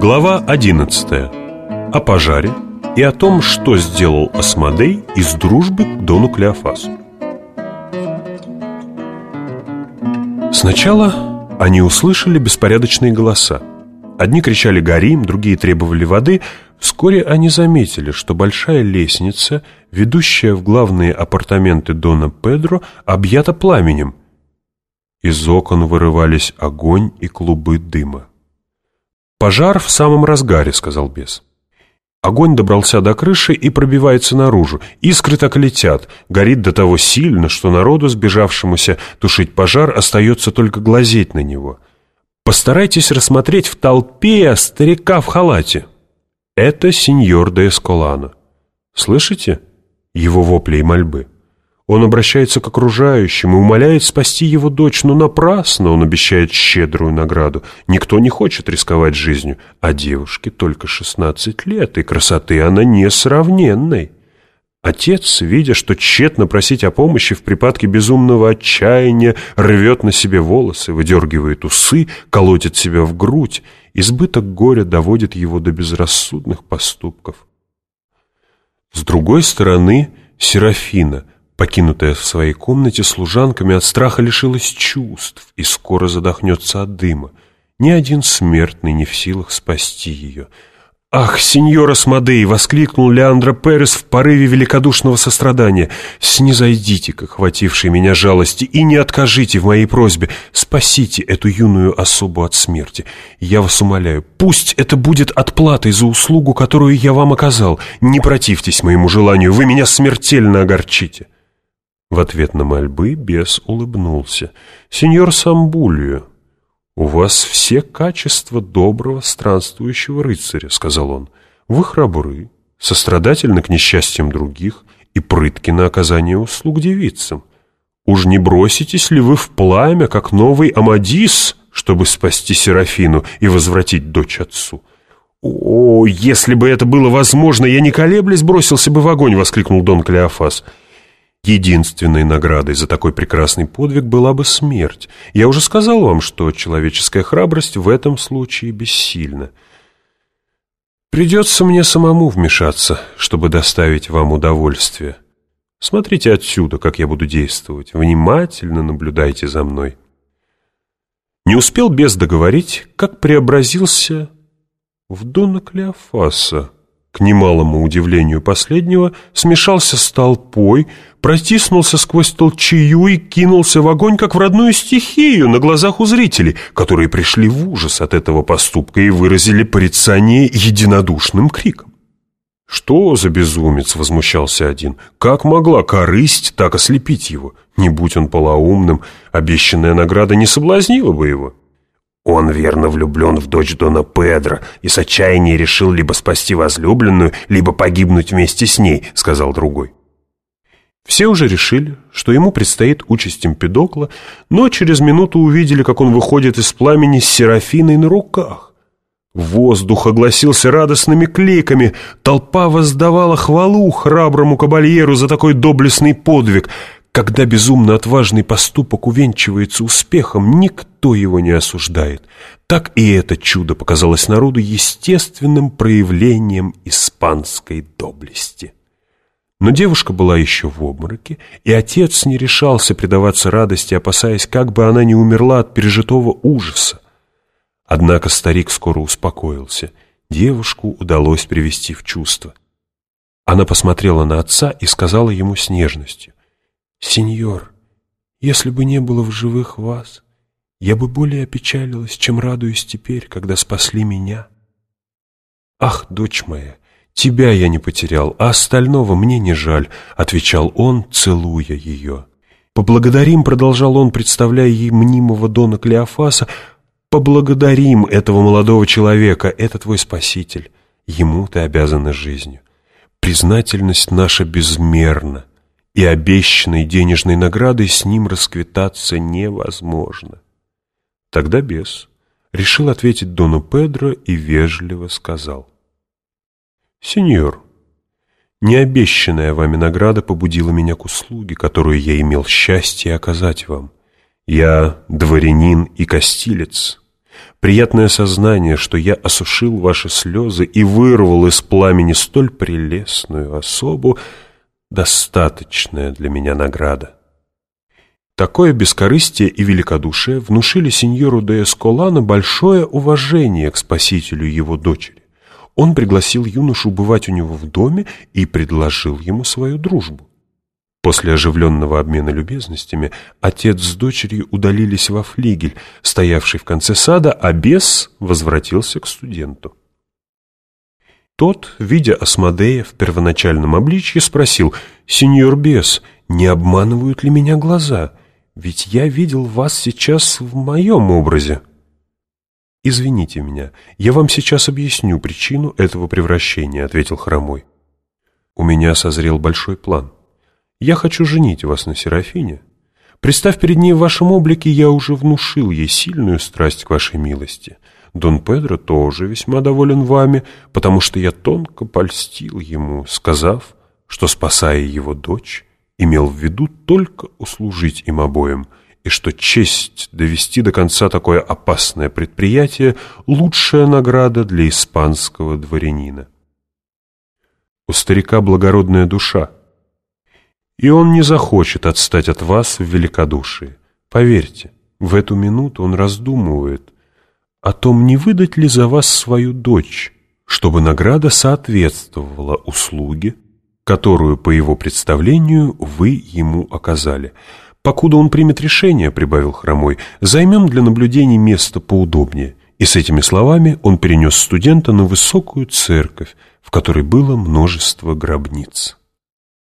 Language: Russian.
Глава 11. О пожаре и о том, что сделал Асмодей из дружбы к Дону Клеофасу. Сначала они услышали беспорядочные голоса. Одни кричали «Горим», другие требовали воды. Вскоре они заметили, что большая лестница, ведущая в главные апартаменты Дона Педро, объята пламенем. Из окон вырывались огонь и клубы дыма. «Пожар в самом разгаре», — сказал бес. Огонь добрался до крыши и пробивается наружу. Искры так летят. Горит до того сильно, что народу, сбежавшемуся тушить пожар, остается только глазеть на него. Постарайтесь рассмотреть в толпе старика в халате. Это сеньор де Эсколано. Слышите его вопли и мольбы? Он обращается к окружающим и умоляет спасти его дочь, но напрасно он обещает щедрую награду. Никто не хочет рисковать жизнью, а девушке только 16 лет, и красоты она несравненной. Отец, видя, что тщетно просить о помощи в припадке безумного отчаяния, рвет на себе волосы, выдергивает усы, колотит себя в грудь, избыток горя доводит его до безрассудных поступков. С другой стороны, Серафина — Покинутая в своей комнате служанками от страха лишилась чувств и скоро задохнется от дыма. Ни один смертный не в силах спасти ее. «Ах, сеньор Асмодей!» — воскликнул Леандро Перес в порыве великодушного сострадания. «Снизойдите к охватившей меня жалости и не откажите в моей просьбе. Спасите эту юную особу от смерти. Я вас умоляю, пусть это будет отплатой за услугу, которую я вам оказал. Не противьтесь моему желанию, вы меня смертельно огорчите». В ответ на мольбы бес улыбнулся. «Сеньор Самбулью, у вас все качества доброго странствующего рыцаря», — сказал он. «Вы храбры, сострадательны к несчастьям других и прытки на оказание услуг девицам. Уж не броситесь ли вы в пламя, как новый Амадис, чтобы спасти Серафину и возвратить дочь отцу?» «О, если бы это было возможно, я не колеблясь бросился бы в огонь!» — воскликнул Дон Клеофас. Единственной наградой за такой прекрасный подвиг была бы смерть. Я уже сказал вам, что человеческая храбрость в этом случае бессильна. Придется мне самому вмешаться, чтобы доставить вам удовольствие. Смотрите отсюда, как я буду действовать. Внимательно наблюдайте за мной. Не успел бес договорить, как преобразился в Дона Клеофаса к немалому удивлению последнего, смешался с толпой, протиснулся сквозь толчею и кинулся в огонь, как в родную стихию, на глазах у зрителей, которые пришли в ужас от этого поступка и выразили порицание единодушным криком. «Что за безумец?» — возмущался один. «Как могла корысть так ослепить его? Не будь он полоумным, обещанная награда не соблазнила бы его». Он верно влюблен в дочь Дона Педро и с отчаяния решил либо спасти возлюбленную, либо погибнуть вместе с ней», — сказал другой. Все уже решили, что ему предстоит участь Эмпедокла, но через минуту увидели, как он выходит из пламени с Серафиной на руках. Воздух огласился радостными кликами, толпа воздавала хвалу храброму кабальеру за такой доблестный подвиг — когда безумно отважный поступок увенчивается успехом, никто его не осуждает. Так и это чудо показалось народу естественным проявлением испанской доблести. Но девушка была еще в обмороке, и отец не решался предаваться радости, опасаясь, как бы она не умерла от пережитого ужаса. Однако старик скоро успокоился. Девушку удалось привести в чувство. Она посмотрела на отца и сказала ему с нежностью. «Сеньор, если бы не было в живых вас, я бы более опечалилась, чем радуюсь теперь, когда спасли меня». «Ах, дочь моя, тебя я не потерял, а остального мне не жаль», — отвечал он, целуя ее. «Поблагодарим», — продолжал он, представляя ей мнимого Дона Клеофаса, «поблагодарим этого молодого человека, это твой спаситель, ему ты обязана жизнью. Признательность наша безмерна, и обещанной денежной наградой с ним расквитаться невозможно. Тогда бес решил ответить Дону Педро и вежливо сказал. «Сеньор, необещанная вами награда побудила меня к услуге, которую я имел счастье оказать вам. Я дворянин и костилец. Приятное сознание, что я осушил ваши слезы и вырвал из пламени столь прелестную особу, достаточная для меня награда. Такое бескорыстие и великодушие внушили сеньору де Эсколана большое уважение к спасителю его дочери. Он пригласил юношу бывать у него в доме и предложил ему свою дружбу. После оживленного обмена любезностями отец с дочерью удалились во флигель, стоявший в конце сада, а бес возвратился к студенту. Тот, видя Асмодея в первоначальном обличье, спросил, «Сеньор бес, не обманывают ли меня глаза?» Ведь я видел вас сейчас в моем образе. «Извините меня, я вам сейчас объясню причину этого превращения», — ответил Хромой. «У меня созрел большой план. Я хочу женить вас на Серафине. Представь перед ней в вашем облике, я уже внушил ей сильную страсть к вашей милости. Дон Педро тоже весьма доволен вами, потому что я тонко польстил ему, сказав, что, спасая его дочь, имел в виду только услужить им обоим, и что честь довести до конца такое опасное предприятие – лучшая награда для испанского дворянина. У старика благородная душа, и он не захочет отстать от вас в великодушии. Поверьте, в эту минуту он раздумывает о том, не выдать ли за вас свою дочь, чтобы награда соответствовала услуге, которую, по его представлению, вы ему оказали. Покуда он примет решение, — прибавил Хромой, — займем для наблюдений место поудобнее. И с этими словами он перенес студента на высокую церковь, в которой было множество гробниц.